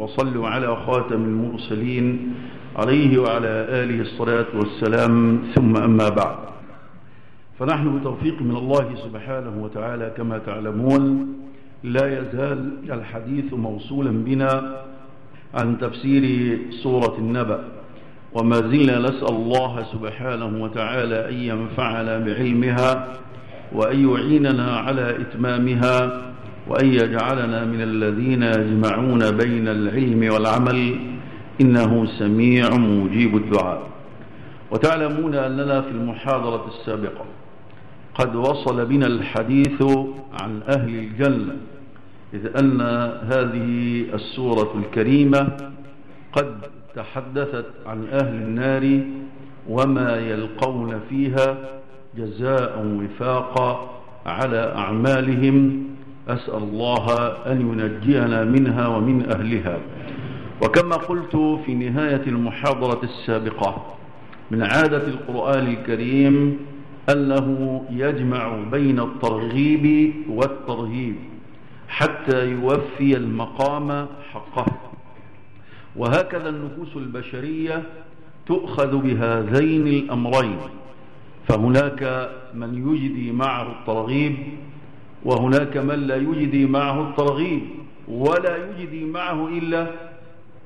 وصلوا على خاتم المرسلين عليه وعلى آله الصلاة والسلام. ثم أما بعد فنحن بتوفيق من الله سبحانه وتعالى كما تعلمون لا يزال الحديث موصولا بنا عن تفسير سورة النبأ. وما زلنا نسأل الله سبحانه وتعالى أن ينفعنا بعلمها وأن يعيننا على إتمامها. وأن يجعلنا من الذين يجمعون بين العلم والعمل إنه سميع مجيب الدعاء. وتعلمون أننا في المحاضرة السابقة قد وصل بنا الحديث عن أهل الجنة إذ أن هذه السورة الكريمة قد تحدثت عن أهل النار وما يلقون فيها جزاء وفاقا على أعمالهم أسأل الله أن ينجينا منها ومن أهلها. وكما قلت في نهاية المحاضرة السابقة من عادة القرآن الكريم أنه يجمع بين الترغيب والترهيب حتى يوفي المقام حقه. وهكذا النفوس البشرية تؤخذ بهذين الأمرين. فهناك من يجدي معه الترغيب وهناك من لا يجدي معه الترغيب ولا يجدي معه إلا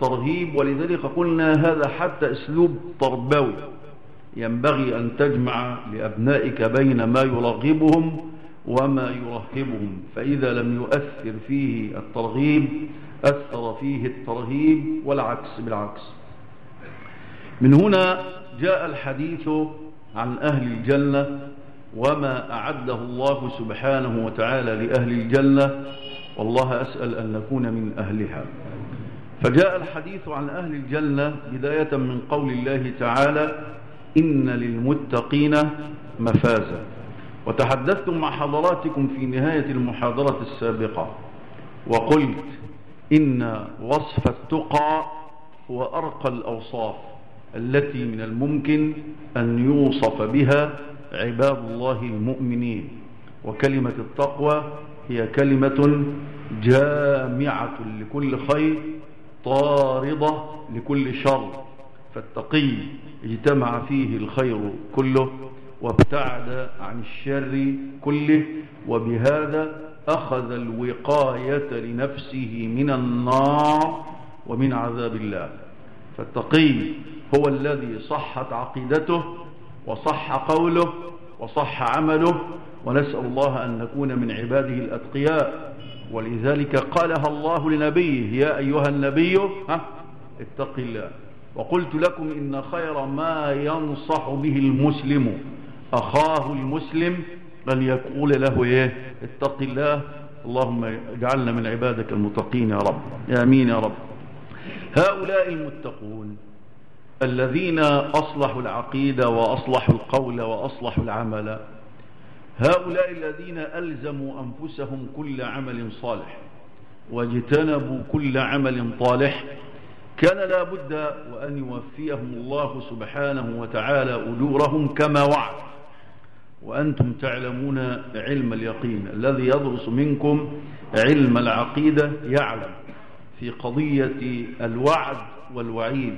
ترهيب ولذلك قلنا هذا حتى أسلوب تربوي ينبغي أن تجمع لأبنائك بين ما يرغبهم وما يرهبهم. فإذا لم يؤثر فيه الترغيب أثر فيه الترهيب والعكس بالعكس. من هنا جاء الحديث عن أهل الجنة وما أعده الله سبحانه وتعالى لأهل الجنة والله أسأل أن نكون من أهلها. فجاء الحديث عن أهل الجنة بداية من قول الله تعالى إن للمتقين مفازا. وتحدثت مع حضراتكم في نهاية المحاضرة السابقة وقلت إن وصف التقى هو أرقى الأوصاف التي من الممكن أن يوصف بها عباد الله المؤمنين وكلمة التقوى هي كلمة جامعة لكل خير طاردة لكل شر. فالتقي اجتمع فيه الخير كله وابتعد عن الشر كله وبهذا أخذ الوقاية لنفسه من النار ومن عذاب الله. فالتقي هو الذي صحت عقيدته وصح قوله وصح عمله ونسأل الله أن نكون من عباده الأتقياء. ولذلك قالها الله لنبيه يا أيها النبي ها اتق الله. وقلت لكم إن خير ما ينصح به المسلم أخاه المسلم أن يقول له إيه؟ اتق الله. اللهم اجعلنا من عبادك المتقين يا رب. آمين يا رب. هؤلاء المتقون الذين أصلحوا العقيدة وأصلحوا القول وأصلحوا العمل. هؤلاء الذين ألزموا أنفسهم كل عمل صالح واجتنبوا كل عمل طالح كان لا بد وأن يوفيهم الله سبحانه وتعالى أجورهم كما وعد. وأنتم تعلمون علم اليقين الذي يدرس منكم علم العقيدة يعلم في قضية الوعد والوعيد.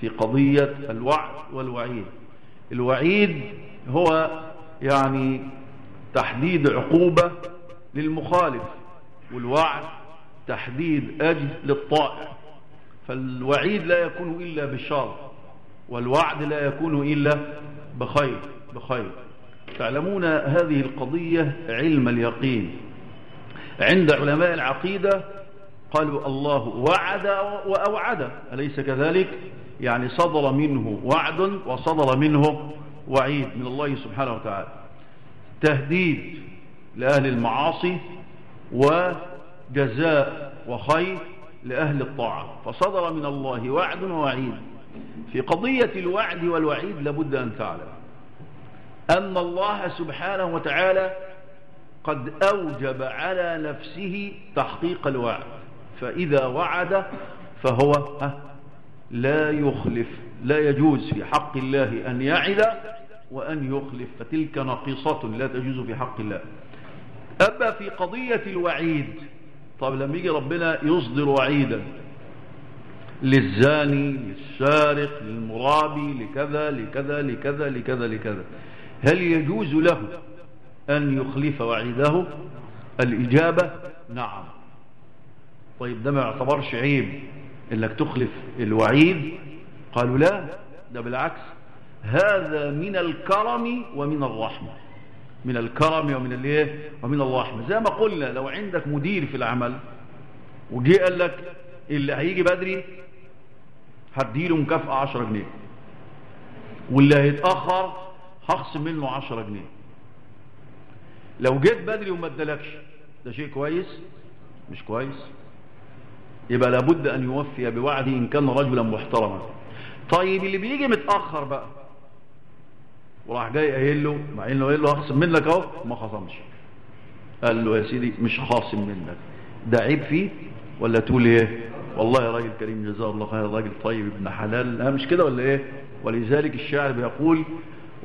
في قضية الوعد والوعيد. الوعيد هو يعني تحديد عقوبة للمخالف والوعد تحديد أجل للطائع. فالوعيد لا يكون إلا بالشر والوعد لا يكون إلا بخير بخير. تعلمون هذه القضية علم اليقين. عند علماء العقيدة قالوا الله وعد وأوعد أليس كذلك؟ يعني صدر منه وعد وصدر منه وعيد من الله سبحانه وتعالى. تهديد لأهل المعاصي وجزاء وخير لأهل الطاعة. فصدر من الله وعد ووعيد. في قضية الوعد والوعيد لابد أن تعلم أن الله سبحانه وتعالى قد أوجب على نفسه تحقيق الوعد. فإذا وعد فهو لا يخلف لا يجوز في حق الله أن يعد وأن يخلف. فتلك نقيصة لا تجوز في حق الله. أما في قضية الوعيد طب لما يجي ربنا يصدر وعيدا للزاني للسارق للمرابي لكذا لكذا لكذا لكذا لكذا. هل يجوز له أن يخلف وعيده؟ الإجابة نعم. طيب ده ما يعتبرش عيب. إنك تخلف الوعيد. قالوا لا ده بالعكس. هذا من الكرم ومن الرحمة. من الكرم ومن الايه ومن الرحمة. زي ما قلنا لو عندك مدير في العمل وجي قال لك اللي هيجي بدري هديله مكافأة 10 جنيه. واللي هيتأخر هخصم منه 10 جنيه. لو جيت بدري وما ادالكش ده شيء كويس؟ مش كويس. يبقى لابد أن يوفي بوعده إن كان رجلا محترما. طيب اللي بيجي متأخر بقى وراح جاي قايل له مع إنه قايل له هخصم منك أهو ما خصمش. قال له يا سيدي مش خاصم منك. ده عيب فيه؟ ولا تقول إيه؟ والله يا راجل كريم جزاه الله خير راجل طيب ابن حلال. لا مش كده ولا إيه؟ ولذلك الشاعر بيقول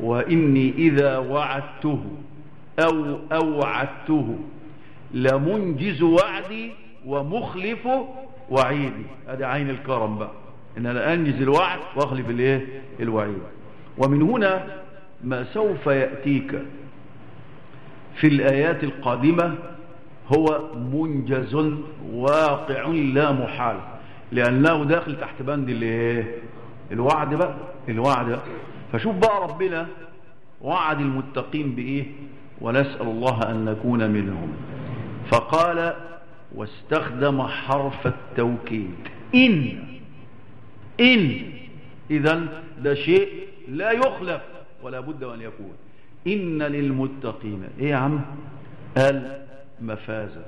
وإني إذا وعدته أو أوعدته لمنجز وعدي ومخلف وعيدي هذا عين الكرم بقى. إن أنا أنجز الوعد وأخلف الايه الوعيد. ومن هنا ما سوف يأتيك في الآيات القادمة هو منجز واقع لا محال. لأنه داخل تحت بند الايه الوعد بقى. الوعد بقى. فشوف بقى ربنا وعد المتقين بإيه؟ ونسأل الله أن نكون منهم. فقال واستخدم حرف التوكيد. إن. إن. إذا ده شيء لا يخلف ولا بد أن يكون. إن للمتقين. إيه يا عم؟ قال مفازة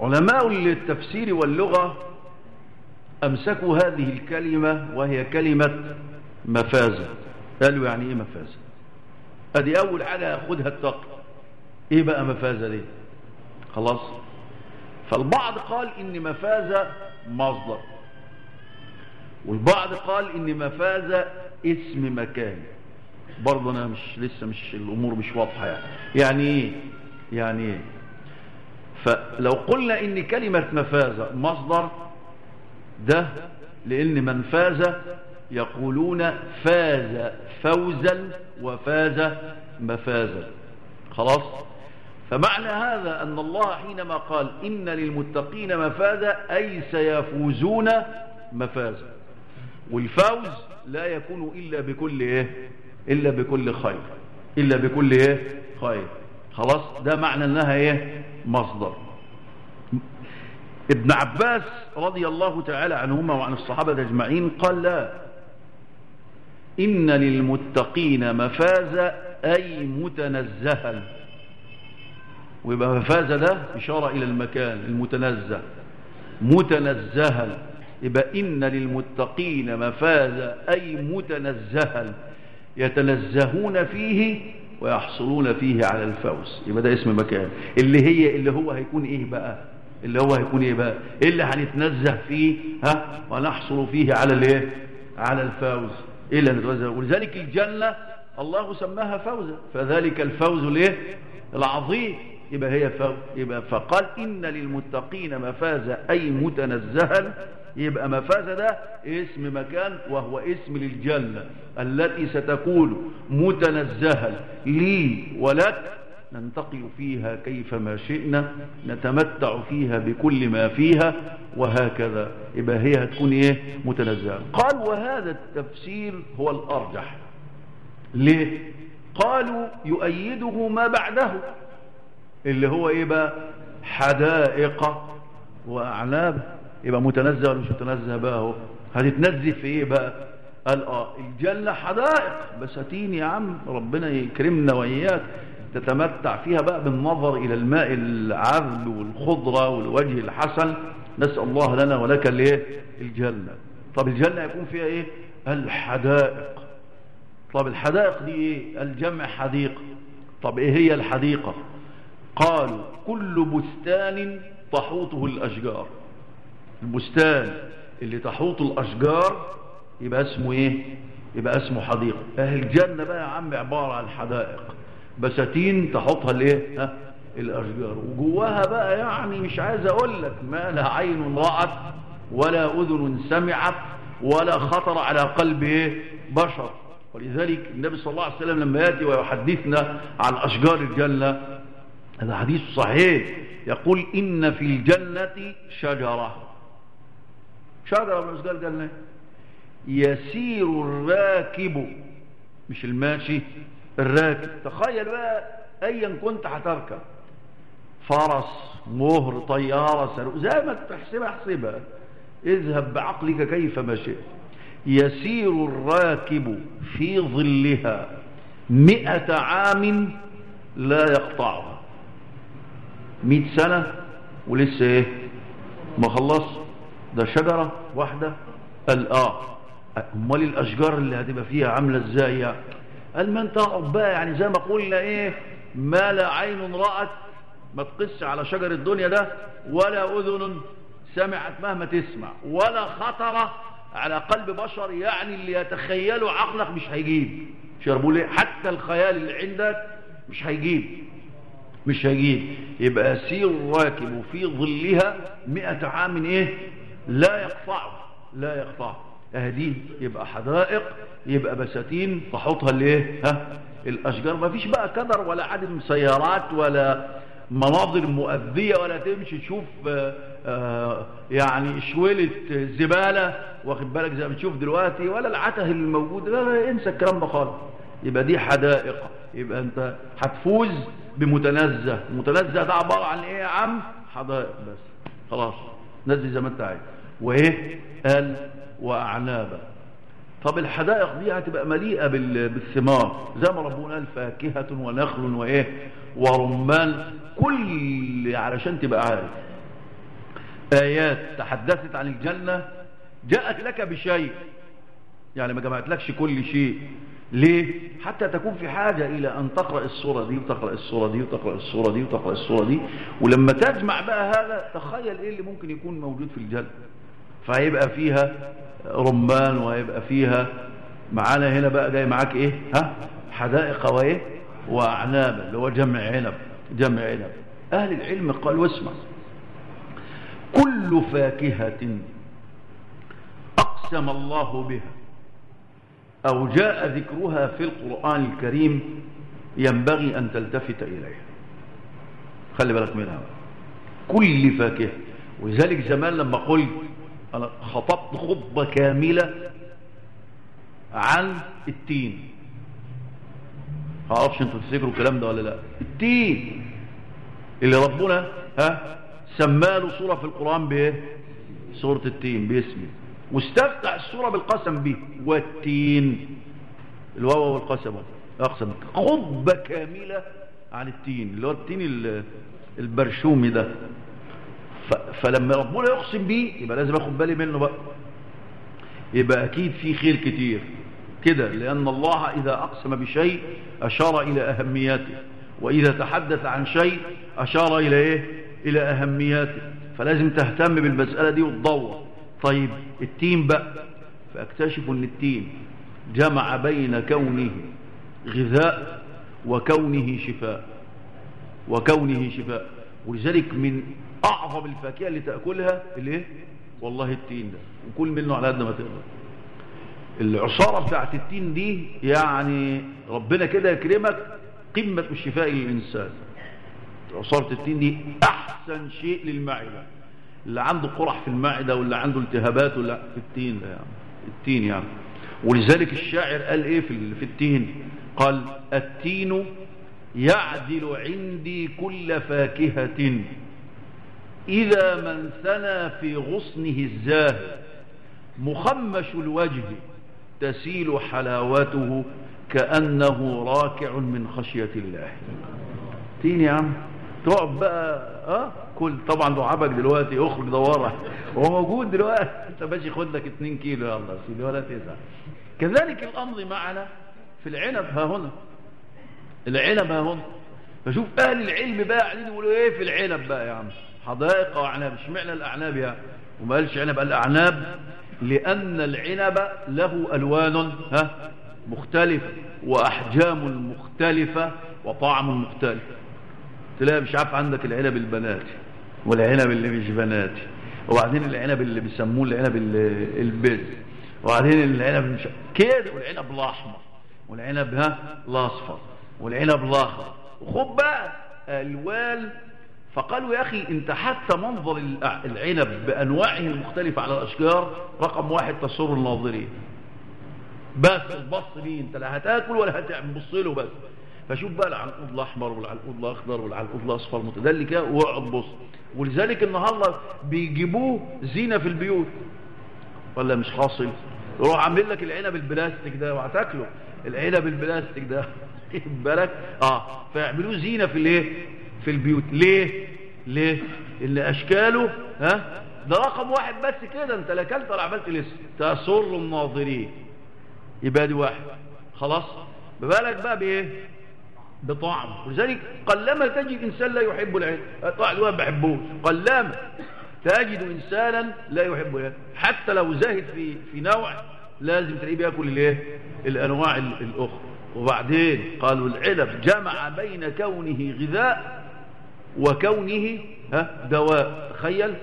علماء التفسير واللغة أمسكوا هذه الكلمة وهي كلمة مفازة قالوا يعني إيه مفازة أدي أول حاجة يأخذها التقي إيه بقى مفازة دي خلاص؟ فالبعض قال إن مفازة مصدر والبعض قال إن مفازة اسم مكان. برضه أنا مش لسه مش الأمور مش واضحة يعني. يعني إيه؟ يعني إيه؟ فلو قلنا إن كلمة مفازة مصدر ده لأن من فاز يقولون فاز فوزا وفاز مفازا. خلاص؟ فمعنى هذا أن الله حينما قال إن للمتقين مفازا أي سيفوزون مفازا. والفوز لا يكون إلا بكل إيه؟ إلا بكل خير. إلا بكل إيه؟ خير. خلاص؟ ده معنى أنها إيه؟ مصدر. ابن عباس رضي الله تعالى عنهما وعن الصحابة أجمعين قال لا. إن للمتقين مفازا أي متنزها. ويبقى مفاز ده إشارة إلى المكان المتنزه. متنزها. يبقى إن للمتقين مفاز أي متنزها. يتنزهون فيه ويحصلون فيه على الفوز. يبقى ده اسم مكان اللي هي اللي هو هيكون إيه بقى؟ اللي هو هيكون إيه بقى؟ إيه اللي هنتنزه فيه؟ ها؟ ونحصل فيه على الإيه؟ على الفوز. إيه اللي هنتنزه؟ ولذلك الجنة الله سماها فوزا. فذلك الفوز الإيه؟ العظيم. يبقى هي فوز يبقى فقال إن للمتقين مفازا أي متنزها يبقى مفازة ده اسم مكان وهو اسم للجنة التي ستكون متنزها لي ولك ننتقل فيها كيفما شئنا نتمتع فيها بكل ما فيها وهكذا. يبقى هي هتكون إيه؟ متنزهة. قال وهذا التفسير هو الأرجح. ليه؟ قالوا يؤيده ما بعده. اللي هو إيه بقى؟ حدائق وأعناب. يبقى متنزه ولا مش متنزه بقى أهو. هتتنزه في إيه بقى؟ قال آه الجنة حدائق. بساتين يا عم ربنا يكرمنا وإياك. تتمتع فيها بقى بالنظر إلى الماء العذب والخضرة والوجه الحسن. نسأل الله لنا ولك الإيه؟ الجنة طب الجنة يكون فيها إيه؟ الحدائق. طب الحدائق دي إيه؟ الجمع حديقة طب إيه هي الحديقة؟ قالوا كل بستان تحوطه الأشجار. البستان اللي تحوط الأشجار يبقى اسمه إيه؟ يبقى اسمه حديقة. أهل الجنة بقى يا عم عبارة عن حدائق. بساتين تحطها الايه ها؟ الأشجار. وجواها بقى يعني مش عايز أقول لك ما لا عين رأت ولا أذن سمعت ولا خطر على قلب إيه؟ بشر. ولذلك النبي صلى الله عليه وسلم لما يأتي ويحدثنا عن أشجار الجنة هذا حديث صحيح. يقول إن في الجنة شجرة. شجرة من اشجار الجنة. يسير الراكب. مش الماشي الراكب. تخيل بقى ايا كنت هتركب. فرس مهر طيارة سلو زي ما تحسبها احسبها اذهب بعقلك كيف ما شئت. يسير الراكب في ظلها. مئة عام لا يقطعها. مئة سنة ولسه إيه؟ ما خلص. ده شجرة واحدة. قال آه أمال الأشجار اللي هتبقى فيها عاملة إزاي يعني قال ما أنت بقى يعني زي ما قلنا إيه ما لا عين رأت ما تقس على شجر الدنيا ده ولا أذن سمعت مهما تسمع ولا خطر على قلب بشر يعني اللي يتخيله عقلك مش هيجيب. مش إيه حتى الخيال اللي عندك مش هيجيب. مش هيجيب يبقى سير راكب في ظلها مئة عام إيه؟ لا يقطعه. لا يقطعه. اهديه يبقى حدائق. يبقى بساتين. تحطها الايه ها؟ الأشجار. ما فيش بقى كدر ولا عدم سيارات ولا مناظر مؤذية ولا تمشي. تشوف آآ آآ يعني شويلة زبالة. واخد بالك؟ زي ما تشوف دلوقتي. ولا العته الموجود لا لا انسى الكلام ده خالص. يبقى دي حدائق. يبقى انت هتفوز بمتنزه متنزه ده عبارة عن إيه يا عم؟ حدائق بس. خلاص. نزل زي ما أنت عايز. وإيه؟ قال واعنابا طب الحدائق دي هتبقى مليئة بالثمار. زي ما ربنا قال فاكهة ونخل وإيه؟ ورمان. كل علشان تبقى عارف. آيات تحدثت عن الجنة. جاءت لك بشيء. يعني ما جمعت لكش كل شيء. ليه؟ حتى تكون في حاجة إلى أن تقرأ الصورة دي وتقرأ الصورة دي وتقرأ الصورة دي وتقرأ الصورة دي ولما تجمع بقى هذا تخيل إيه اللي ممكن يكون موجود في الجنة فهيبقى فيها رمان وهيبقى فيها معانا هنا بقى جاي معاك إيه؟ ها؟ حدائق وإيه؟ وأعناب اللي هو جمع عنب جمع عنب. أهل العلم قالوا اسمع كل فاكهة أقسم الله بها أو جاء ذكرها في القرآن الكريم ينبغي أن تلتفت إليها. خلي بالك منها. كل فاكهة. ولذلك زمان لما قلت أنا خطبت خطبة كاملة عن التين. معرفش أنتوا تفتكروا الكلام ده ولا لا. التين. اللي ربنا ها سماله سورة في القرآن بإيه؟ سورة التين باسمه. واستفتح السورة بالقسم به. والتين. الواو والقسم. أقسم. خطبة كاملة عن التين. اللي هو التين البرشومي ده. فلما ربنا يقسم بيه يبقى لازم آخد بالي منه بقى. يبقى أكيد في خير كتير. كده. لأن الله إذا أقسم بشيء أشار إلى أهمياته. وإذا تحدث عن شيء أشار إلى إيه؟ إلى أهمياته. فلازم تهتم بالمسألة دي وتدور. طيب التين بقى. فاكتشف إن التين جمع بين كونه غذاء وكونه شفاء وكونه شفاء. ولذلك من أعظم الفاكهة اللي تأكلها الإيه؟ والله التين ده. وكل منه على قد ما تقدر. العصارة بتاعت التين دي يعني ربنا كده يكرمك قمة الشفاء للإنسان. عصارة التين دي أحسن شيء للمعدة. اللي عنده قرح في المعدة واللي عنده التهابات ولا في التين ده يعني التين يعني. ولذلك الشاعر قال إيه في في التين؟ قال التين يعدل عندي كل فاكهة. إذا من ثنى في غصنه الزاهد مخمش الوجه تسيل حلاوته كأنه راكع من خشية الله. تين يا عم. تقعد بقى آه؟ كل طبعا دعابك دلوقتي اخرج دوره هو موجود دلوقتي. انت ماشي خد لك 2 كيلو يلا. سيدي ولا تزعل. كذلك الأمر معنا في العنب ها هنا. العنب ها هنا. فشوف أهل العلم بقى قاعدين يقولوا إيه في العنب بقى يا عم. حدائق واعناب اشمعنى الأعناب يعني وما قالش عنب. قال أعناب لأن العنب له ألوان ها مختلفة وأحجام مختلفة وطعم مختلف. تلاقي مش عارف عندك العنب البناتي والعنب اللي مش بناتي وبعدين العنب اللي بيسموه العنب البز وبعدين العنب مش كده والعنب الأحمر والعنب ها الأصفر والعنب الأخضر. وخد بقى الوان فقالوا يا أخي أنت حتى منظر العنب بأنواعه المختلفة على الأشجار رقم واحد تسر الناظرين. بس البص ليه أنت لا هتاكل ولا هتبص له بس. فشوف بقى العنقود الأحمر والعنقود الأخضر والعنقود الأصفر متدلي كده واقعد بص. ولذلك النهارده بيجيبوه زينة في البيوت. ولا مش حاصل. يروح عامل لك العنب البلاستيك ده وهتاكله. العنب البلاستيك ده. بالك؟ آه. فيعملوه زينة في الايه؟ في البيوت. ليه؟ ليه؟ اللي أشكاله ها؟ ده رقم واحد بس كده. أنت لا أكلت ولا عملت لسه. تسر الناظرين. يبقى دي واحد. خلاص؟ ببالك بقى بإيه؟ بطعم. ولذلك قلما تجد إنسان لا يحب العلم الواحد ما بحبوش. قلما تجد إنسانا لا يحب العلم حتى لو زاهد في في نوع لازم تلاقيه بياكل الإيه؟ الأنواع الأخرى. وبعدين قالوا العلم جمع بين كونه غذاء وكونه ها دواء. تخيل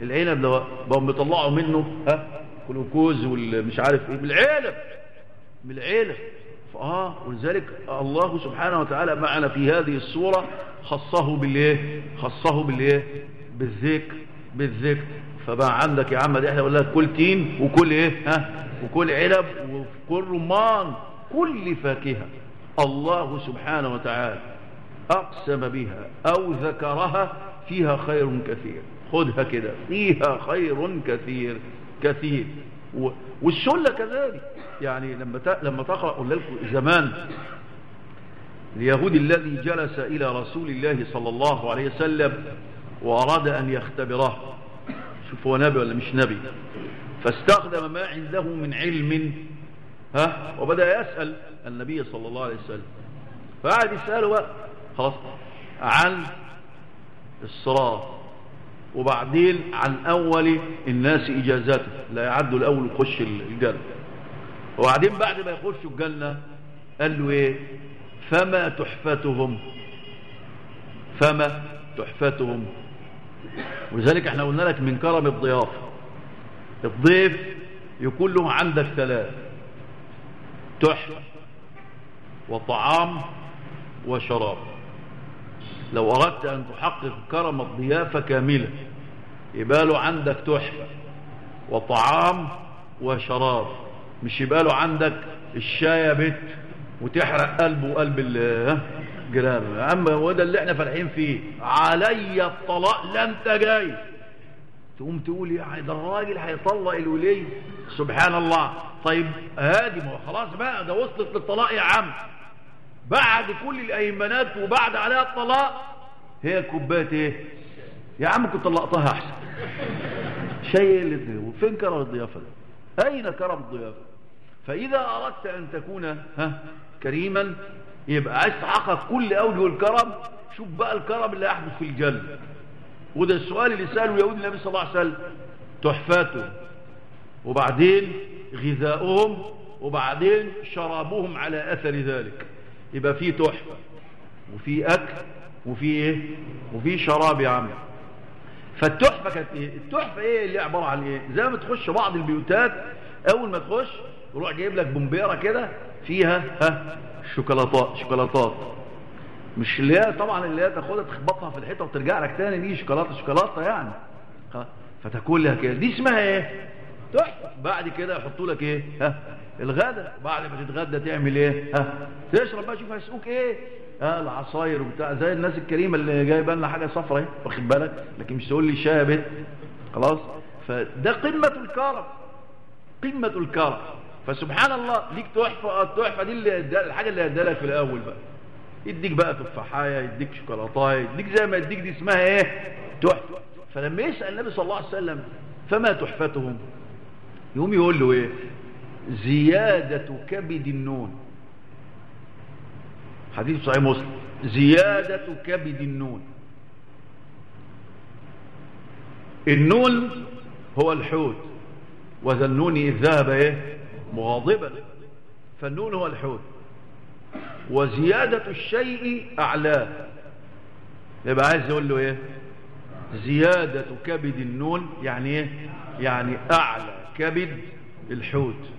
العنب دواء بقوا بيطلعوا منه ها جلوكوز والمش عارف إيه. بالعلب بالعلب آه ولذلك الله سبحانه وتعالى معنا في هذه الصورة خصه بالإيه؟ خصه بالإيه؟ بالذكر بالذكر. فبقى عندك يا عم دي إحنا لك كل تين وكل إيه؟ ها؟ وكل علب وكل رمان كل فاكهة. الله سبحانه وتعالى أقسم بها أو ذكرها فيها خير كثير. خذها كده فيها خير كثير كثير. والسلة كذلك. يعني لما لما تقرأ قل لكم زمان اليهودي الذي جلس إلى رسول الله صلى الله عليه وسلم وأراد أن يختبره شوف هو نبي ولا مش نبي؟ فاستخدم ما عنده من علم ها؟ وبدأ يسأل النبي صلى الله عليه وسلم. فقعد يسأله بقى خلاص عن الصراط. وبعدين عن أول الناس إجازته لا يعدوا الأول يخش الجنة. وبعدين بعد ما يخشوا الجنة قال له إيه؟ فما تحفتهم؟ فما تحفتهم؟ ولذلك إحنا قلنا لك من كرم الضيافة الضيف يكون له عندك ثلاث تحفة وطعام وشراب. لو أردت أن تحقق كرم الضيافة كاملة يبقى له عندك تحفة وطعام وشراب مش يبقى له عندك الشاي بت وتحرق قلبه وقلب الجيران يا عم هو ده اللي إحنا فالحين فيه. علي الطلاق لا انت جاي تقوم تقول يعني ده الراجل هيطلق الولي. سبحان الله. طيب هادي ما خلاص بقى ده وصلت للطلاق يا عم. بعد كل الايمانات وبعد عليها الطلاق هي كوباية إيه؟ يا عم كنت طلقتها أحسن. شيء اللي وفين كرم الضيافة ده؟ أين كرم الضيافة؟ فإذا أردت أن تكون ها كريما يبقى عايز تحقق كل أوجه الكرم. شوف بقى الكرم اللي يحدث في الجنه وده السؤال اللي سأله يهود النبي صلى الله عليه وسلم. تحفاته. وبعدين غذاؤهم وبعدين شرابهم على أثر ذلك. يبقى في تحفة وفي أكل وفي إيه؟ وفي شراب يا عم. فالتحفة كانت إيه؟ التحفة إيه اللي عبارة عن إيه؟ زي ما تخش بعض البيوتات أول ما تخش يروح جايب لك بومبيرة كده فيها ها؟ شوكولاتات شوكولاتات. مش اللي هي طبعا اللي هي تاخدها تخبطها في الحيطة وترجع لك تاني دي شوكولاتة شوكولاتة يعني. فتاكلها كده. دي اسمها إيه؟ تحفة. بعد كده يحطوا لك إيه؟ ها؟ الغدا. بعد ما تتغدى تعمل إيه؟ ها تشرب بقى شوف هيسقوك إيه؟ ها العصاير وبتاع. زي الناس الكريمة اللي جايبة لنا حاجة صفرا اهي واخد بالك؟ لكن مش تقول لي بنت خلاص؟ فده قمة الكرم. قمة الكرم. فسبحان الله ليك تحفة التحفة دي اللي الحاجة اللي هدالك في الأول بقى. يديك بقى تفاحايه يديك شوكولاتايه يديك زي ما يديك دي اسمها إيه؟ تحفة. فلما يسأل النبي صلى الله عليه وسلم فما تحفتهم؟ يقوم يقول له إيه؟ زيادة كبد النون. حديث صحيح مسلم. زيادة كبد النون. النون هو الحوت. وذا النون اذ ذهب إيه؟ مغاضبا. فالنون هو الحوت. وزيادة الشيء أعلاه يبقى عايز يقول له إيه؟ زيادة كبد النون يعني إيه؟ يعني أعلى كبد الحوت.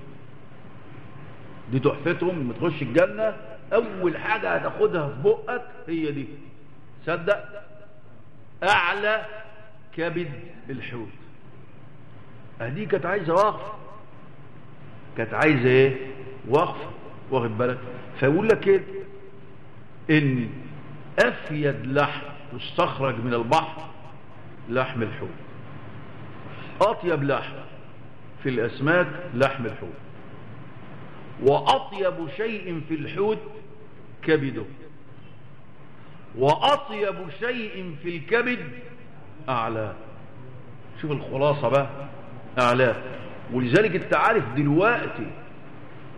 دي تحفتهم لما تخش الجنة أول حاجة هتاخدها في بقك هي دي. صدق؟ أعلى كبد الحوت دي كانت عايزة وقف. كانت عايزة إيه؟ وقف. واخد بالك؟ فيقول لك إيه؟ إن أفيد لحم يستخرج من البحر لحم الحوت. أطيب لحم في الأسماك لحم الحوت. وأطيب شيء في الحوت كبده وأطيب شيء في الكبد اعلاه شوف الخلاصة بقى اعلاه ولذلك أنت عارف دلوقتي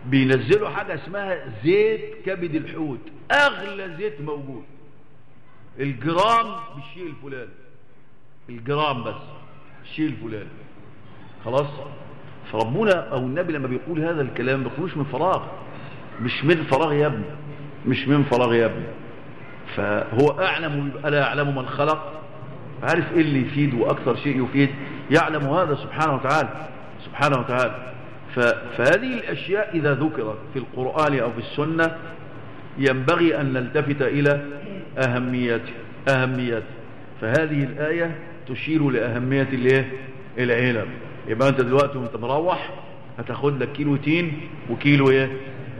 بينزلوا حاجة اسمها زيت كبد الحوت. أغلى زيت موجود. الجرام بالشيء الفلاني. الجرام بس الشيء الفلاني. خلاص؟ فربنا أو النبي لما بيقول هذا الكلام ما بيقولوش من فراغ. مش من فراغ يا ابني مش من فراغ يا ابني. فهو أعلم ويبقى لا يعلم من خلق؟ عارف إيه اللي يفيد وأكثر شيء يفيد؟ يعلم هذا سبحانه وتعالى سبحانه وتعالى. فهذه الأشياء إذا ذكرت في القرآن أو في السنة ينبغي أن نلتفت إلى أهميته أهميته فهذه الآية تشير لأهمية العلم. يبقى أنت دلوقتي وانت مروح هتاخد لك كيلو تين وكيلو إيه؟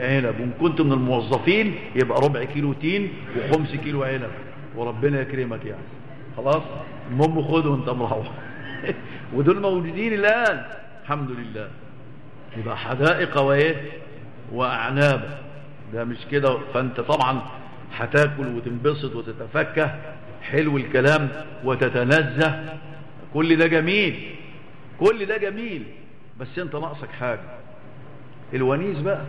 عنب. وإن كنت من الموظفين يبقى ربع كيلو تين وخمس كيلو عنب. وربنا يكرمك يعني. خلاص؟ المهم خده وانت مروح. ودول موجودين الآن. الحمد لله. يبقى حدائق وايه؟ وأعناب. ده مش كده. فأنت طبعا هتاكل وتنبسط وتتفكه. حلو الكلام. وتتنزه. كل ده جميل. كل ده جميل بس انت ناقصك حاجة. الونيس بقى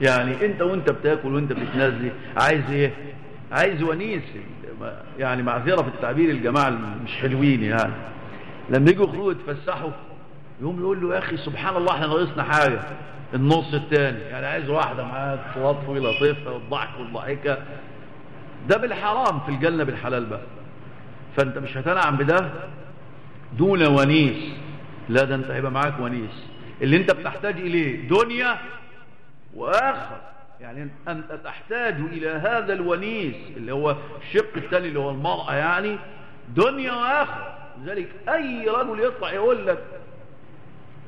يعني انت وانت بتاكل وانت بتتنزه عايز إيه؟ عايز ونيس. يعني معذرة في التعبير الجماعة مش حلوين يعني. لما يجوا يخرجوا يتفسحوا يقوم يقول له يا أخي سبحان الله إحنا ناقصنا حاجة. النص الثاني يعني عايز واحدة معاك تلطفي لطيفة والضحك والضحكة. ده بالحرام في الجنة بالحلال بقى. فأنت مش هتنعم بده دون ونيس. لا ده انت هيبقى معاك ونيس. اللي انت بتحتاج إليه دنيا واخر يعني أنت تحتاج إلى هذا الونيس اللي هو الشق الثاني اللي هو المرأة يعني دنيا واخر لذلك أي رجل يطلع يقول لك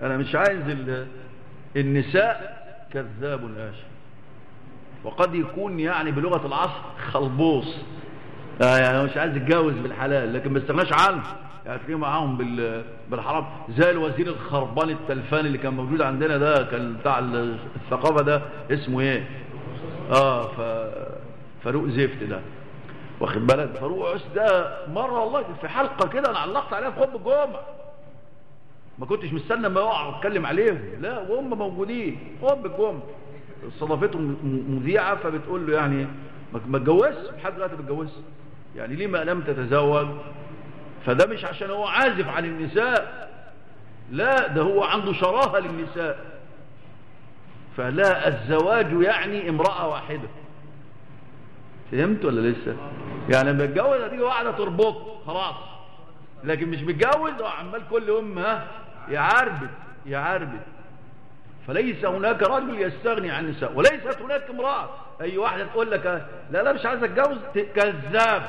أنا مش عايز النساء كذاب آشر وقد يكون يعني بلغة العصر خلبوص. آه يعني مش عايز يتجوز بالحلال لكن ما استغناش عنه. يعني معاهم بالحرام زي الوزير الخربان التلفاني اللي كان موجود عندنا ده كان بتاع الثقافة ده اسمه إيه؟ آه ف... فاروق زفت ده. واخد بالك؟ فاروق عس ده مرة والله في حلقة كده أنا علقت عليها في خطبة الجمعة ما كنتش مستنى ما يقع اتكلم عليهم. لا وهم موجودين. هم بالجم استضافتهم مذيعة فبتقول له يعني ما اتجوزش لحد دلوقتي ما اتجوزش يعني ليه ما لم تتزوج؟ فده مش عشان هو عازف عن النساء لا ده هو عنده شراهة للنساء. فلا الزواج يعني امرأة واحدة. فهمت ولا لسه؟ يعني لما يتجوز هتيجي واحدة تربطه خلاص. لكن مش متجوز وعمال كل يوم ها يعربد يعربد فليس هناك رجل يستغني عن النساء وليست هناك امرأة. أي واحدة تقول لك لا لا مش عايز أتجوز كذاب.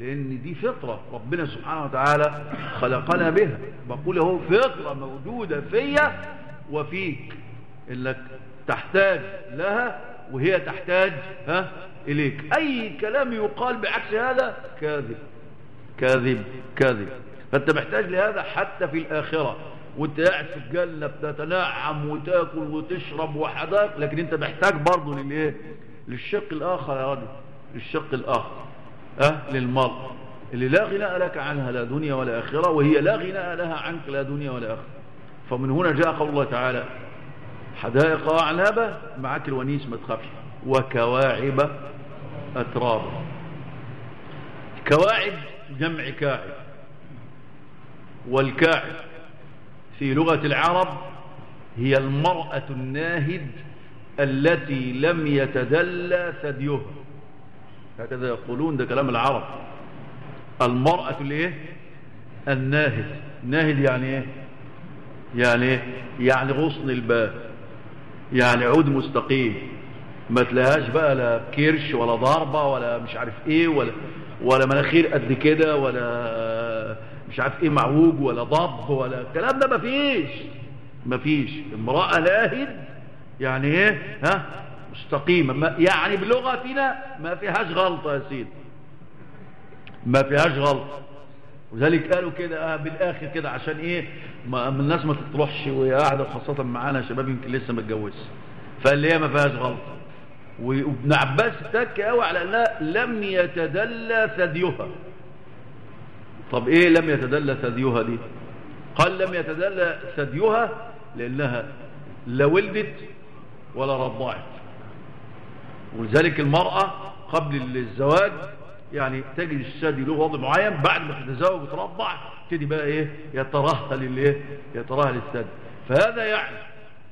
لأن دي فطرة ربنا سبحانه وتعالى خلقنا بها. بقول أهو فطرة موجودة فيا وفيك إنك تحتاج لها وهي تحتاج ها إليك. أي كلام يقال بعكس هذا؟ كاذب. كاذب. كاذب. فأنت محتاج لهذا حتى في الآخرة. وأنت قاعد في الجنة بتتنعم وتاكل وتشرب وحداك لكن أنت محتاج برضه للإيه؟ للشق الآخر يا راجل للشق الآخر. أه للمرء اللي لا غناء لك عنها لا دنيا ولا آخرة وهي لا غناء لها عنك لا دنيا ولا آخرة. فمن هنا جاء قول الله تعالى حدائق وأعنابة معاك الونيس ما تخافش وكواعب أترابا كواعب جمع كاعب والكاعب في لغة العرب هي المرأة الناهد التي لم يتدلى ثديها. هكذا يقولون ده كلام العرب. المرأة الايه؟ الناهد ناهد يعني إيه؟ يعني إيه؟ يعني غصن الباب. يعني عود مستقيم. ما تلاقيهاش بقى لا كرش ولا ضربة ولا مش عارف إيه ولا ولا مناخير قد كده ولا مش عارف إيه معوج ولا ضب ولا الكلام ده مفيش. مفيش. امرأة ناهد يعني إيه؟ ها؟ مستقيمة يعني بلغتنا ما فيهاش غلطة يا سيدي. ما فيهاش غلطة. وذلك قالوا كده آه بالآخر كده عشان إيه؟ ما الناس ما تطرحش وهي قاعدة خاصة معانا شباب يمكن لسه ما اتجوزش. فقال هي ما فيهاش غلطة. وابن عباس اتك قوي على أنها لم يتدلى ثديها. طب إيه لم يتدلى ثديها دي؟ قال لم يتدلى ثديها لأنها لا ولدت ولا رضعت. ولذلك المرأة قبل الزواج يعني تجد الثدي له وضع معين بعد ما تتزوج وترضع تبتدي بقى إيه؟ يترهل الايه يترهل الثدي فهذا يعني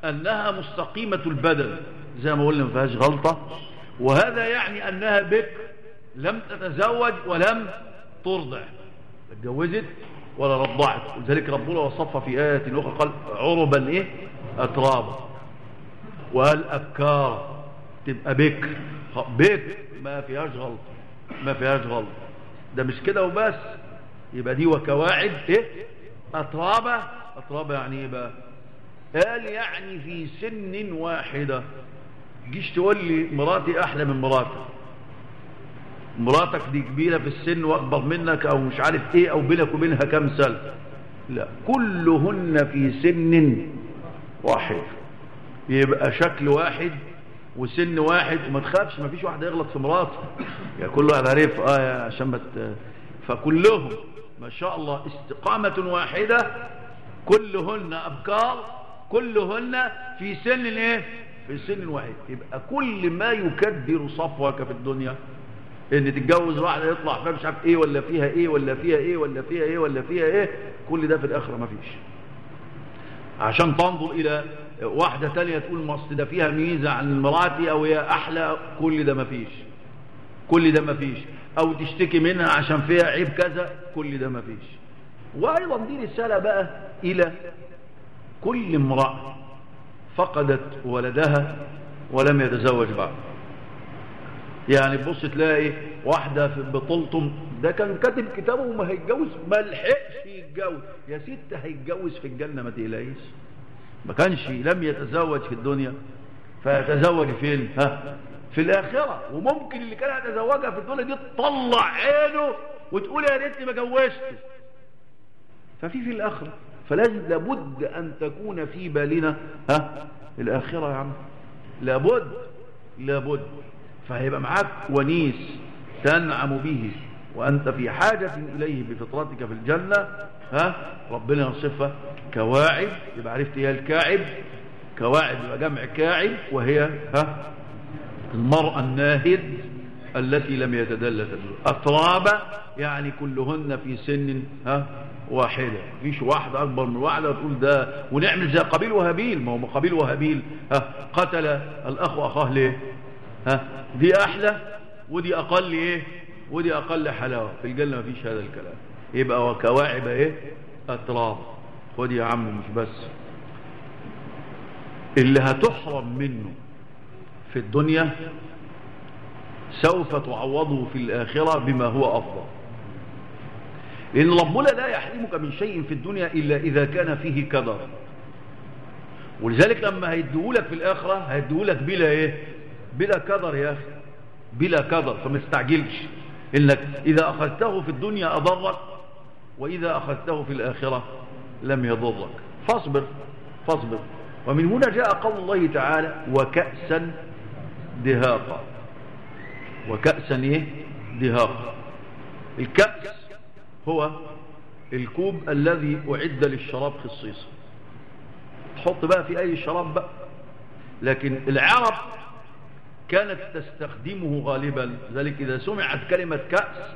أنها مستقيمة البدن. زي ما قلنا ما فيهاش غلطة. وهذا يعني أنها بكر لم تتزوج ولم ترضع. اتجوزت ولا رضعت. ولذلك ربنا وصفها في آية أخرى قال عربا أترابا. وقال أبكار تبقى بكر. بكر ما فيهاش غلطة. ما فيهاش غلطة. ده مش كده وبس. يبقى دي وكواعب إيه؟ أترابا أترابا يعني إيه بقى؟ قال يعني في سن واحدة. جيش تقول لي مراتي أحلى من مراتك. مراتك دي كبيرة في السن وأكبر منك أو مش عارف إيه أو بينك وبينها كام سنة. لا كلهن في سن واحد. يبقى شكل واحد وسن واحد وما تخافش ما فيش واحد يغلط في مراته. يعني كل واحد عارف آه عشان ما فكلهم ما شاء الله استقامة واحدة كلهن أبكار كلهن في سن إيه؟ في سن واحد. يبقى كل ما يكدر صفوك في الدنيا إن تتجوز واحدة يطلع فيها مش عارف إيه ولا فيها إيه ولا فيها إيه ولا فيها إيه ولا فيها إيه كل ده في الآخرة ما فيش. عشان تنظر إلى واحدة تانية تقول مصر ده فيها ميزة عن مراتي أو هي أحلى كل ده ما فيش. كل ده ما فيش. أو تشتكي منها عشان فيها عيب كذا كل ده ما فيش. وأيضا دي رسالة بقى إلى كل امرأة فقدت ولدها ولم يتزوج بعد. يعني تبص تلاقي واحدة في بطولته ده كان كاتب كتابه وما هيتجوز ما لحقش يتجوز. يا ست هيتجوز في الجنة ما تقلقيش. ما كانش لم يتزوج في الدنيا فيتزوج فين؟ ها؟ في الآخرة. وممكن اللي كان هيتزوجها في الدنيا دي تطلع عينه وتقول يا ريتني ما جوزت ففي في الآخرة. فلازم لابد أن تكون في بالنا. ها؟ الآخرة يا عم. لابد لابد. فهيبقى معاك ونيس تنعم به. وأنت في حاجة إليه بفطرتك في الجنة ها؟ ربنا يصفها كواعب يبقى عرفت هي الكاعب. كواعب يبقى جمع كاعب وهي ها؟ المرأة الناهد التي لم يتدلت أترابا يعني كلهن في سن ها؟ واحدة. فيش واحدة أكبر من واحدة تقول ده ونعمل زي قبيل وهابيل. ما هو قبيل وهابيل. ها؟ قتل الأخ أخاه ليه؟ ها؟ دي أحلى ودي أقل إيه؟ ودي أقل حلاوة. في الجنة ما فيش هذا الكلام. يبقى وكواعب إيه؟ أتراب. خد يا عم مش بس. اللي هتحرم منه في الدنيا سوف تعوضه في الآخرة بما هو أفضل. لأن ربنا لا يحرمك من شيء في الدنيا إلا إذا كان فيه كدر. ولذلك لما هيديهولك في الآخرة هيديهولك بلا إيه؟ بلا كدر يا أخي. بلا كدر فما تستعجلش إنك إذا أخذته في الدنيا أضرك وإذا أخذته في الآخرة لم يضرك. فاصبر فاصبر. ومن هنا جاء قول الله تعالى وكأسا دهاقا. وكأسا إيه؟ دهاقا. الكأس هو الكوب الذي أعد للشراب خصيصا. تحط بقى في أي شراب بقى. لكن العرب كانت تستخدمه غالبا. ذلك إذا سمعت كلمة كأس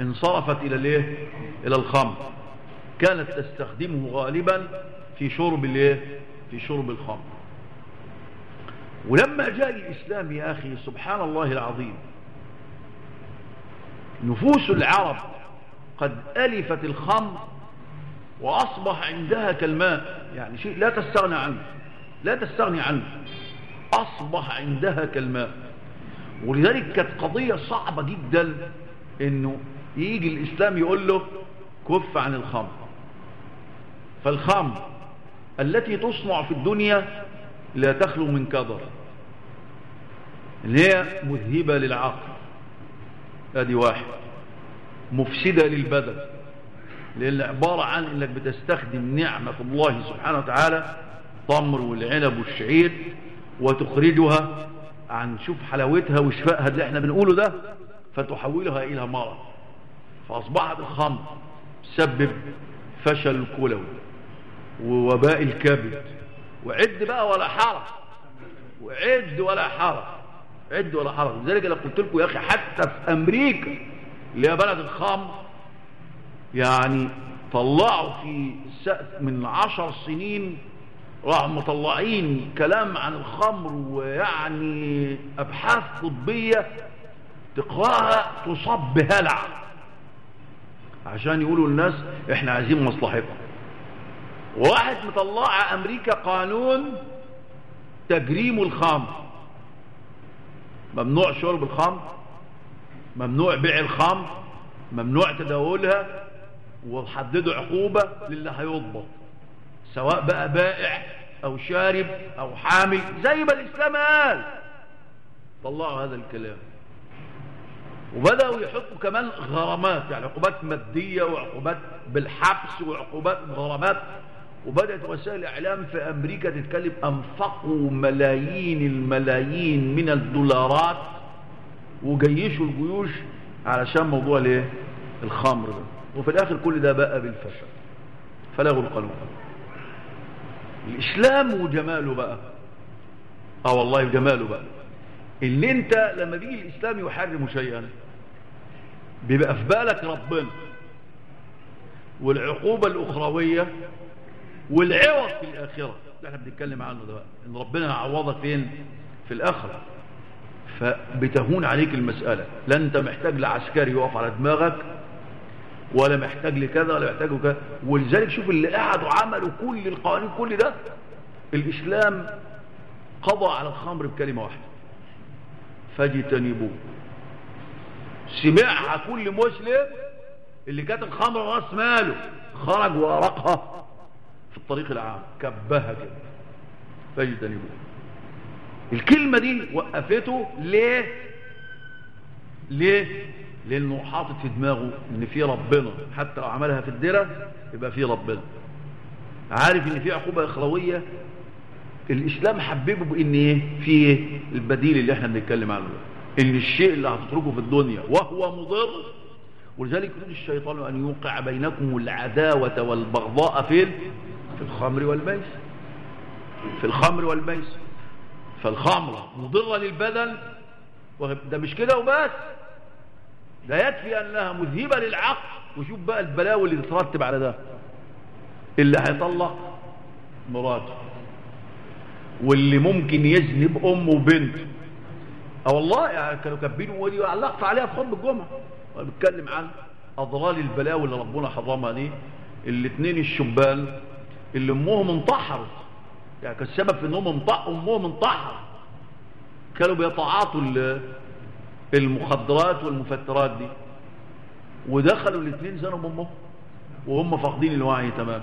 انصرفت إلى الإيه؟ إلى الخمر. كانت تستخدمه غالبا في شرب الإيه؟ في شرب الخمر. ولما جاء الإسلام يا أخي سبحان الله العظيم نفوس العرب قد ألفت الخمر وأصبح عندها كالماء. يعني شيء لا تستغنى عنه لا تستغني عنه أصبح عندها كالماء. ولذلك كانت قضية صعبة جدا إنه يجي الإسلام يقول له كف عن الخمر. فالخمر التي تصنع في الدنيا لا تخلو من كدر اللي هي مذهبة للعقل. ادي واحد. مفسدة للبدن. لأن عبارة عن إنك بتستخدم نعمة الله سبحانه وتعالى التمر والعنب والشعير وتخرجها عن شوف حلاوتها وشفائها اللي إحنا بنقوله ده فتحولها إلى مرض. فأصبحت الخمر تسبب فشل الكلوي ووباء الكبد. وعد بقى ولا حرج. وعد ولا حرج. عد ولا حرج. لذلك أنا قلت لكم يا أخي حتى في أمريكا اللي هي بلد الخمر يعني طلعوا في سقف من عشر سنين راحوا مطلعين كلام عن الخمر ويعني أبحاث طبيه تقراها تصب بهلع عشان يقولوا للناس إحنا عايزين مصلحتكم واحد مطلع أمريكا قانون تجريم الخمر ممنوع شرب الخمر ممنوع بيع الخمر ممنوع تداولها وحددوا عقوبة للي هيضبط سواء بقى بائع أو شارب أو حامل زي ما الإسلام قال. طلعوا هذا الكلام. وبدأوا يحطوا كمان غرامات يعني عقوبات مادية وعقوبات بالحبس وعقوبات غرامات. وبدأت وسائل الإعلام في أمريكا تتكلم أنفقوا ملايين الملايين من الدولارات وجيشوا الجيوش علشان موضوع الإيه؟ الخمر ده. وفي الآخر كل ده بقى بالفشل. فلغوا القانون. الإسلام وجماله بقى. آه والله جماله بقى. اللي أنت لما بيجي الإسلام يحرم شيئا بيبقى في بالك ربنا. والعقوبة الأخروية والعوض في الآخرة. اللي إحنا بنتكلم عنه ده. بقى إن ربنا يعوضك فين؟ في الآخرة. فبتهون عليك المسألة. لا أنت محتاج لعسكري يقف على دماغك ولا محتاج لكذا ولا محتاج لكذا. ولذلك شوف اللي قعدوا عملوا كل القوانين كل ده الإسلام قضى على الخمر بكلمة واحدة. فاجتنبوه. سمعها كل مسلم اللي كانت الخمر راس ماله. خرج وأرقها في الطريق العام. كبها كده فاجتنبوه الكلمة دي وقفته ليه؟ ليه؟ لأنه حاطط في دماغه إن في ربنا. حتى لو عملها في الدرة يبقى في ربنا. عارف إن في عقوبة اخروية الإسلام حببه بإن إيه؟ في إيه؟ البديل اللي إحنا بنتكلم عنه إن الشيء اللي هتتركه في الدنيا وهو مضر ولذلك يريد الشيطان أن يوقع بينكم العداوة والبغضاء فين في الخمر والميسر في الخمر والميسر فالخمر مضرة للبدن ده مش كده وبس. ده يكفي أنها مذهبة للعقل. وشوف بقى البلاوي اللي تترتب على ده. اللي هيطلق مراته. واللي ممكن يذنب أمه وبنته. آه والله يعني كانوا كاتبين ودي علقت عليها في خطبه الجمعة. وأنا بتكلم عن اضرار البلاوي اللي ربنا حرمها دي. الاثنين الشبان اللي أمهم انتحرت. يعني كان السبب في إنهم أمهم انتحرت. كانوا بيتعاطوا ال- المخدرات والمفترات دي. ودخلوا الاثنين زنوا بامهم وهم فاقدين الوعي تماما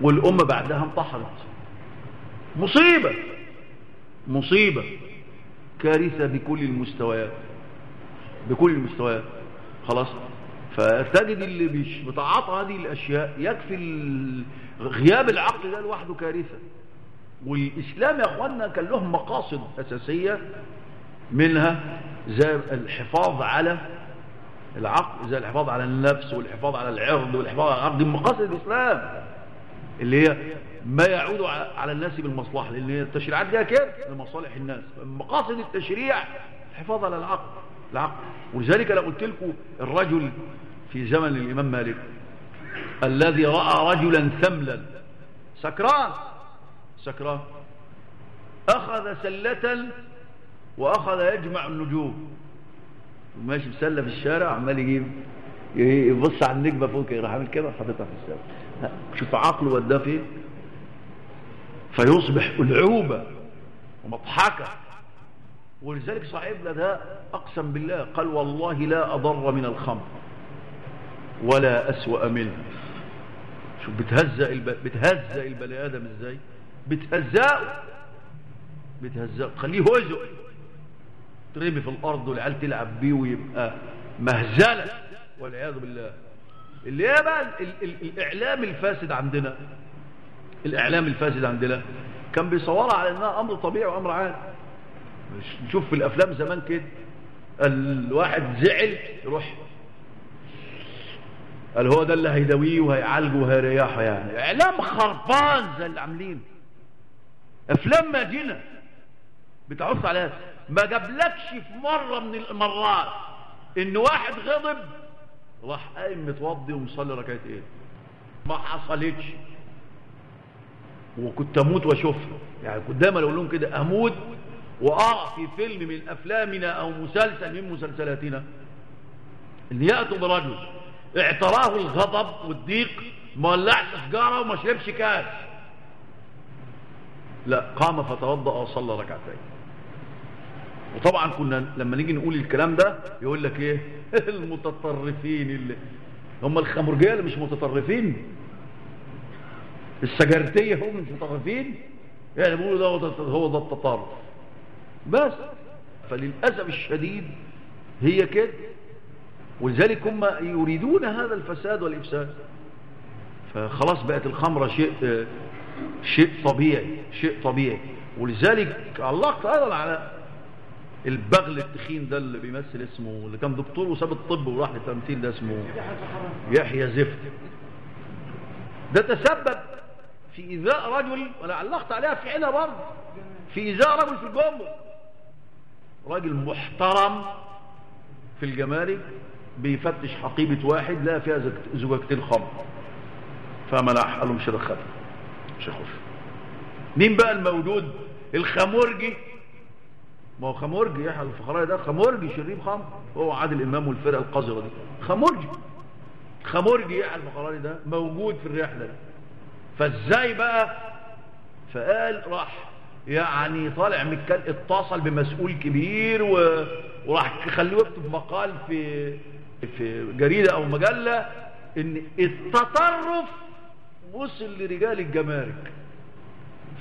والام بعدها انتحرت. مصيبة. مصيبة. كارثة بكل المستويات. بكل المستويات. خلاص؟ فتجد اللي بيش بتعاطى هذه الأشياء يكفي غياب العقل ده لوحده كارثة. والإسلام يا أخوانا كان له مقاصد أساسية منها زي الحفاظ على العقل زي الحفاظ على النفس والحفاظ على العرض والحفاظ على العقل. دي مقاصد الإسلام. اللي هي ما يعود على الناس بالمصلحة لأن هي التشريعات دي كده لمصالح الناس. مقاصد التشريع الحفاظ على العقل العقل. ولذلك أنا قلت لكم الرجل في زمن الإمام مالك الذي رأى رجلا ثملا سكران. سكران. أخذ سلة وأخذ يجمع النجوم. ماشي بسله في الشارع عمال يجيب يبص على النجمة فوق راح عامل كده حاططها في السله ها، شوف عقله وداه فين؟ فيصبح ألعوبة ومضحكة. ولذلك صاحبنا ده أقسم بالله قال والله لا أضر من الخمر ولا أسوأ منه. شوف بتهزأ الب... بتهزأ البني آدم إزاي؟ بتهزأه. بتهزأه. تخليه هزء ترمي في الأرض والعيال تلعب بيه ويبقى مهزلة. والعياذ بالله. اللي هي بقى ال... ال... الإعلام الفاسد عندنا. الإعلام الفاسد عندنا كان بيصورها على أنها أمر طبيعي وأمر عادي مش- نشوف في الأفلام زمان كده الواحد زعل يروح. قال هو ده اللي هيداويه وهيعالجه وهيريحه يعني. إعلام خربان زي اللي عاملين. أفلام ماجنة بتعص عليها. ما جابلكش في مرة من المرات إن واحد غضب راح قايم متوضي ومصلي ركعتين. ما حصلتش. وكنت أموت واشوفها يعني كنت دايما أقول لهم كده أموت وارى في فيلم من أفلامنا أو مسلسل من مسلسلاتنا. ان يأتوا برجل اعتراه الغضب والضيق ما ولعش سجاره وما شربش كاس لا قام فتوضأ وصلى ركعتين. وطبعا كنا لما نيجي نقول الكلام ده يقول لك إيه؟ المتطرفين اللي هم الخمرجية اللي مش متطرفين. السجارتية هم مش متطرفين يعني بيقولوا ده هو ده التطرف. بس فللأسف الشديد هي كده. ولذلك هم يريدون هذا الفساد والإفساد. فخلاص بقت الخمرة شيء شيء طبيعي شيء طبيعي. ولذلك علقت أيضا على البغل التخين ده اللي بيمثل اسمه اللي كان دكتور وساب الطب وراح للتمثيل ده اسمه يحيى زفت. ده تسبب في إيذاء رجل وأنا علقت عليها في حينها برضه في إيذاء رجل في الجمرك راجل محترم في الجمارك بيفتش حقيبة واحد لا فيها زجاجتين خمر فمنع قال له مش هدخلها مش هخش مين بقى الموجود؟ الخمرجي ما هو خمرجي يحيى الفخراني ده خمرجي شريب خمر هو عادل إمام والفرقة القذرة دي. خمرجي خمرجي يحيى الفخراني ده موجود في الرحلة دي. فازاي بقى فقال راح يعني طالع متكلم اتصل بمسؤول كبير و... وراح خليه يكتب مقال في في جريدة أو مجلة إن التطرف وصل لرجال الجمارك.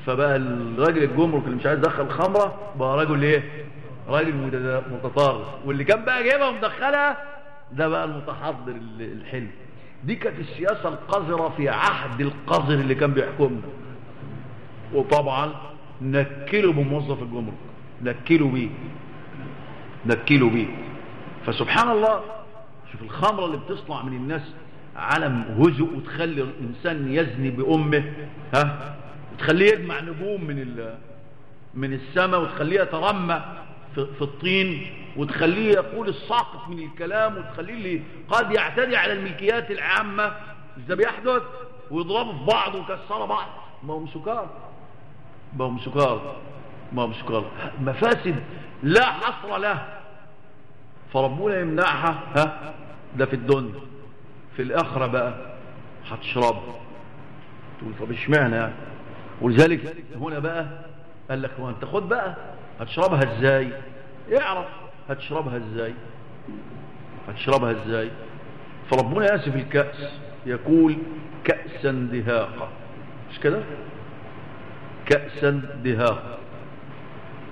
فبقى الراجل الجمرك اللي مش عايز يدخل خمرة بقى راجل إيه؟ راجل متطرف. واللي كان بقى جايبها ومدخلها ده بقى المتحضر ال- الحلم دي كانت السياسة القذرة في عهد القذر اللي كان بيحكمنا. وطبعا نكلوا بموظف الجمرك. نكلوا بيه. نكلوا بيه. فسبحان الله شوف الخمرة اللي بتصنع من الناس علم هزء وتخلي الإنسان يزني بأمه ها؟ وتخليه يجمع نجوم من من السماء وتخليه يترمى. في, الطين وتخليه يقول الساقط من الكلام وتخليه اللي قد يعتدي على الملكيات العامة. ده بيحدث ويضربوا في بعض ويكسروا بعض. ما هم سكار ما هم سكار ما هم سكار مفاسد لا حصر له. فربنا يمنعها. ها؟ ده في الدنيا في الآخرة بقى هتشربها تقول طب اشمعنى؟ يعني ولذلك هنا بقى قال لك هو انت خد بقى. هتشربها إزاي؟ اعرف هتشربها إزاي؟ هتشربها إزاي؟ فربنا ياسف الكأس. يقول كأسا دهاقا مش كده؟ كأسا دهاقا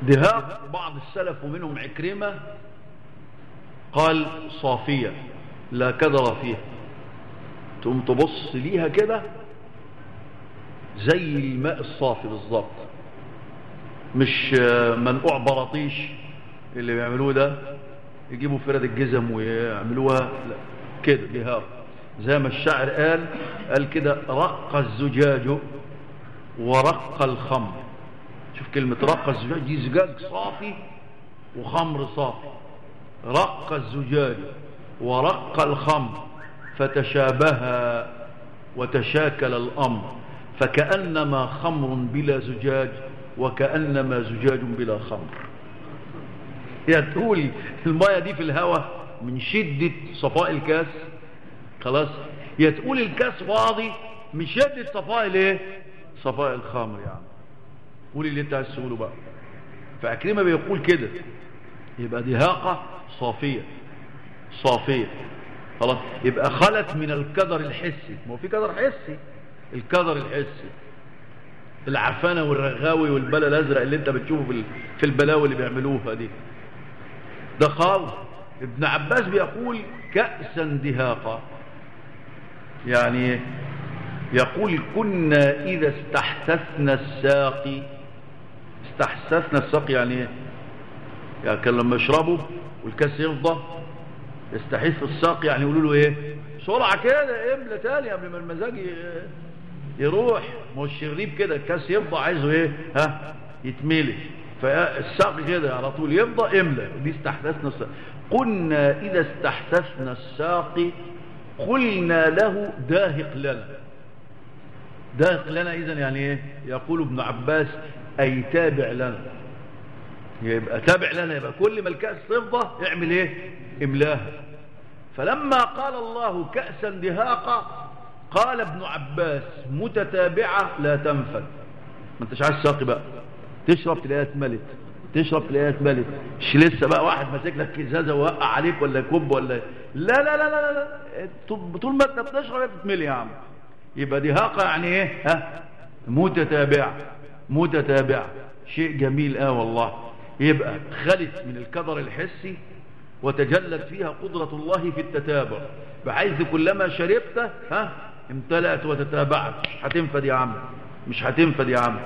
دهاق بعض السلف ومنهم عكرمة قال صافية لا كدر فيها. تقوم تبص ليها كده زي الماء الصافي بالظبط. مش منقوع براطيش اللي بيعملوه ده يجيبوا فرد الجزم ويعملوها لا كده بهار زي ما الشاعر قال قال كده رق الزجاج ورق الخمر. شوف كلمة رق الزجاج دي زجاج صافي وخمر صافي. رق الزجاج ورق الخمر فتشابه وتشاكل الأمر. فكأنما خمر بلا زجاج وكأنما زجاج بلا خمر. يا تقول المية دي في الهواء من شدة صفاء الكاس؟ خلاص. يا تقول الكاس فاضي من شدة صفاء الايه؟ صفاء الخمر يعني قولي اللي انت عايز تقوله بقى. فأكرمة بيقول كده. يبقى دهاقة صافية. صافية. خلاص. يبقى خلت من الكدر الحسي. ما هو في كدر حسي؟ الكدر الحسي. العفانة والرغاوي والبلا الأزرق اللي انت بتشوفه في البلاوي اللي بيعملوها دي. ده خاوي. ابن عباس بيقول كأسا دهاقا. يعني يقول كنا إذا استحسسنا الساقي. استحسسنا الساقي يعني إيه؟ يعني كان لما يشربوا والكاس يفضى يستحث الساقي يعني يقولوا له إيه؟ بسرعة كده إملى تاني قبل ما المزاج يروح ما هو الشريب كده الكاس يفضى عايزه إيه؟ ها؟ يتملي فالساقي كده على طول يفضى املى. دي استحدثنا الساقي قلنا إذا استحدثنا الساقي قلنا له داهق لنا. داهق لنا اذا يعني إيه؟ يقول ابن عباس أي تابع لنا. يبقى تابع لنا يبقى كل ما الكأس تفضى اعمل إيه؟ املاها فلما قال الله كأسا دهاقا قال ابن عباس متتابعة لا تنفد. ما انتش عايز ساقي بقى. تشرب تلاقيها اتملت. تشرب تلاقيها اتملت. مش لسه بقى واحد ماسك لك ازازة ووقع عليك ولا كوب ولا لا لا لا لا لا طول ما انت بتشرب بتتملي يا عم. يبقى دهاقة يعني إيه؟ ها؟ متتابعة. متتابعة. شيء جميل. آه والله. يبقى خلت من الكدر الحسي وتجلت فيها قدرة الله في التتابع. بحيث كلما شربت ها؟ امتلأت وتتابعت مش هتنفد يا عم. مش هتنفد يا عم.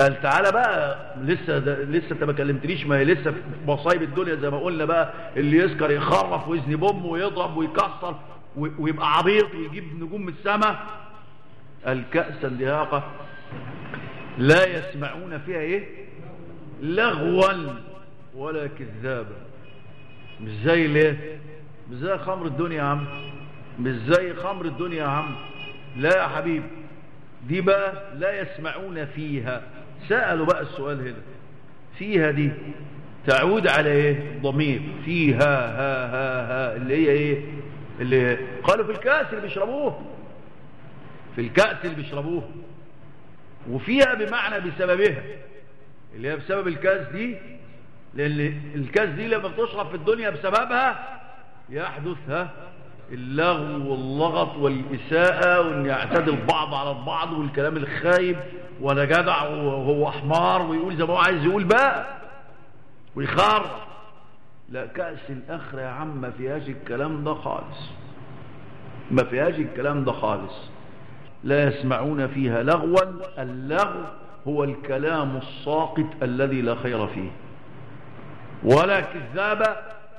قال تعالى بقى لسه لسه انت ما كلمتنيش ما هي لسه مصايب الدنيا زي ما قلنا بقى اللي يسكر يخرف ويزني بوم ويضرب ويكسر ويبقى عبيط ويجيب نجوم من السماء. الكأس دهاقة لا يسمعون فيها إيه؟ لغوا ولا كذابا. مش زي ليه؟ مش زي خمر الدنيا يا عم. مش زي خمر الدنيا يا عم. لا يا حبيب دي بقى لا يسمعون فيها. سألوا بقى السؤال هنا. فيها دي تعود على إيه؟ ضمير. فيها ها ها ها اللي هي إيه؟ اللي هي قالوا في الكأس اللي بيشربوه. في الكأس اللي بيشربوه. وفيها بمعنى بسببها. اللي هي بسبب الكأس دي لأن الكأس دي لما بتشرب في الدنيا بسببها يحدث ها اللغو واللغط والإساءة وإن يعتدي البعض على البعض والكلام الخايب وأنا جدع وهو حمار ويقول زي ما هو عايز يقول بقى ويخرب. لا كأس الآخرة يا عم ما فيهاش الكلام ده خالص. ما فيهاش الكلام ده خالص. لا يسمعون فيها لغوا اللغو هو الكلام الساقط الذي لا خير فيه. ولا كذابة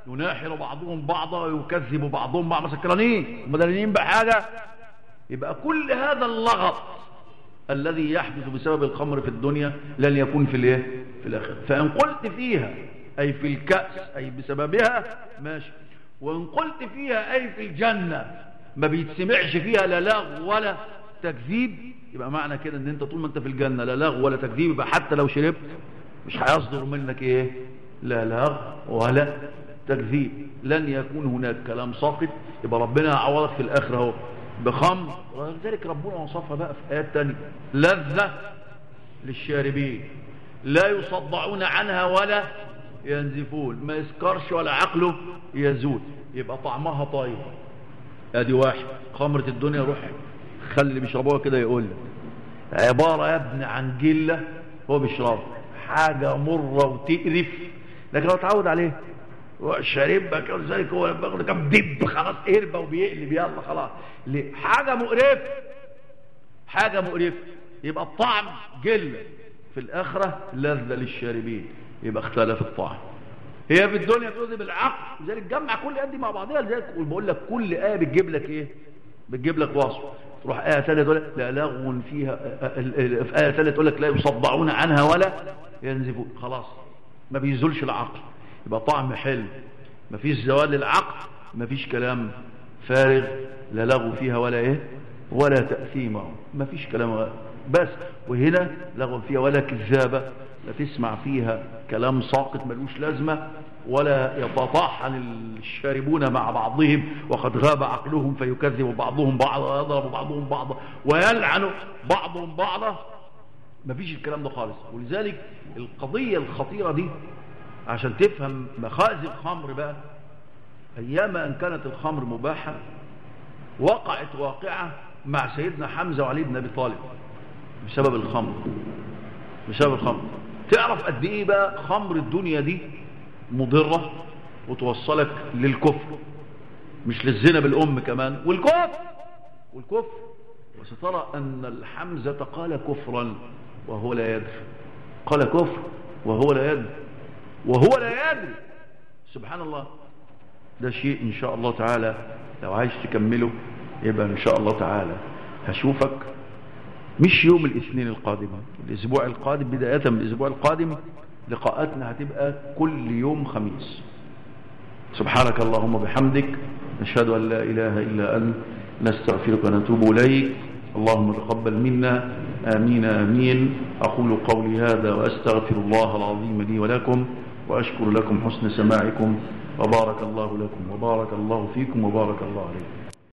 يناحر بعضهم بعضا ويكذب بعضهم بعضا سكرانين. مدلنين بحاجة. يبقى كل هذا اللغط الذي يحدث بسبب الخمر في الدنيا لن يكون في الإيه؟ في الآخرة. فإن قلت فيها أي في الكأس أي بسببها ماشي. وإن قلت فيها أي في الجنة ما بيتسمعش فيها لا لغو ولا تكذيب يبقى معنى كده إن أنت طول ما أنت في الجنة لا لغو ولا تكذيب يبقى حتى لو شربت مش هيصدر منك إيه؟ لا لغو ولا تكذيب لن يكون هناك كلام ساقط. يبقى ربنا يعوضك في الاخره أهو. بخمر. ولذلك ربنا وصفها بقى في آيات تانية. لذة للشاربين. لا يصدعون عنها ولا ينزفون. ما يسكرش ولا عقله يزول. يبقى طعمها طيب. أدي واحد. خمرة الدنيا روح خلي اللي بيشربوها كده يقول لك. عبارة يا ابني عن جلة هو بيشربها. حاجة مرة وتقرف. لكن هو اتعود عليه شاربها كده ذلك هو باخد كام دب خلاص قربة وبيقلب يلا خلاص. ليه؟ حاجة مقرفة. حاجة مقرفة. يبقى الطعم جلة في الآخرة لذة للشاربين. يبقى اختلف الطعم. هي في الدنيا بتوزي بالعقل. لذلك جمع كل آيات دي مع بعضها لذلك بقول لك كل آية بتجيب لك إيه؟ بتجيب لك وصف. تروح آية ثانية تقول لك لا لغو فيها في آية ثانية تقول لك لا يصدعون عنها ولا ينزفون. خلاص. ما بيزولش العقل. يبقى طعم حلو. ما فيش زوال للعقل ما فيش كلام فارغ لا لغو فيها ولا إيه؟ ولا تأثيم. ما فيش كلام بس وهنا لغو فيها ولا كذابة لا تسمع فيها كلام ساقط ملوش لازمة ولا يتطاحن الشاربون مع بعضهم وقد غاب عقلهم فيكذب بعضهم بعضا ويضرب بعضهم بعضا ويلعن بعضهم بعضا. ما فيش الكلام ده خالص. ولذلك القضية الخطيرة دي عشان تفهم مخازن الخمر بقى أيام أن كانت الخمر مباحة وقعت واقعة مع سيدنا حمزة وعلي بن أبي طالب بسبب الخمر بسبب الخمر. تعرف قد إيه بقى خمر الدنيا دي مضرة وتوصلك للكفر مش للزنا بالأم كمان؟ والكفر والكفر. وسترى أن الحمزة قال كفرا وهو لا يدري قال كفر وهو لا يدري وهو لا يدري. سبحان الله. ده شيء إن شاء الله تعالى. لو عايز تكمله يبقى إن شاء الله تعالى. هشوفك. مش يوم الاثنين القادم الأسبوع القادم بداية من الأسبوع القادم لقاءاتنا هتبقى كل يوم خميس. سبحانك اللهم بحمدك نشهد أن لا إله إلا أنت. نستغفرك ونتوب إليك. اللهم تقبل منا. آمين آمين. أقول قولي هذا وأستغفر الله العظيم لي ولكم. وأشكر لكم حسن سماعكم وبارك الله لكم وبارك الله فيكم وبارك الله عليكم.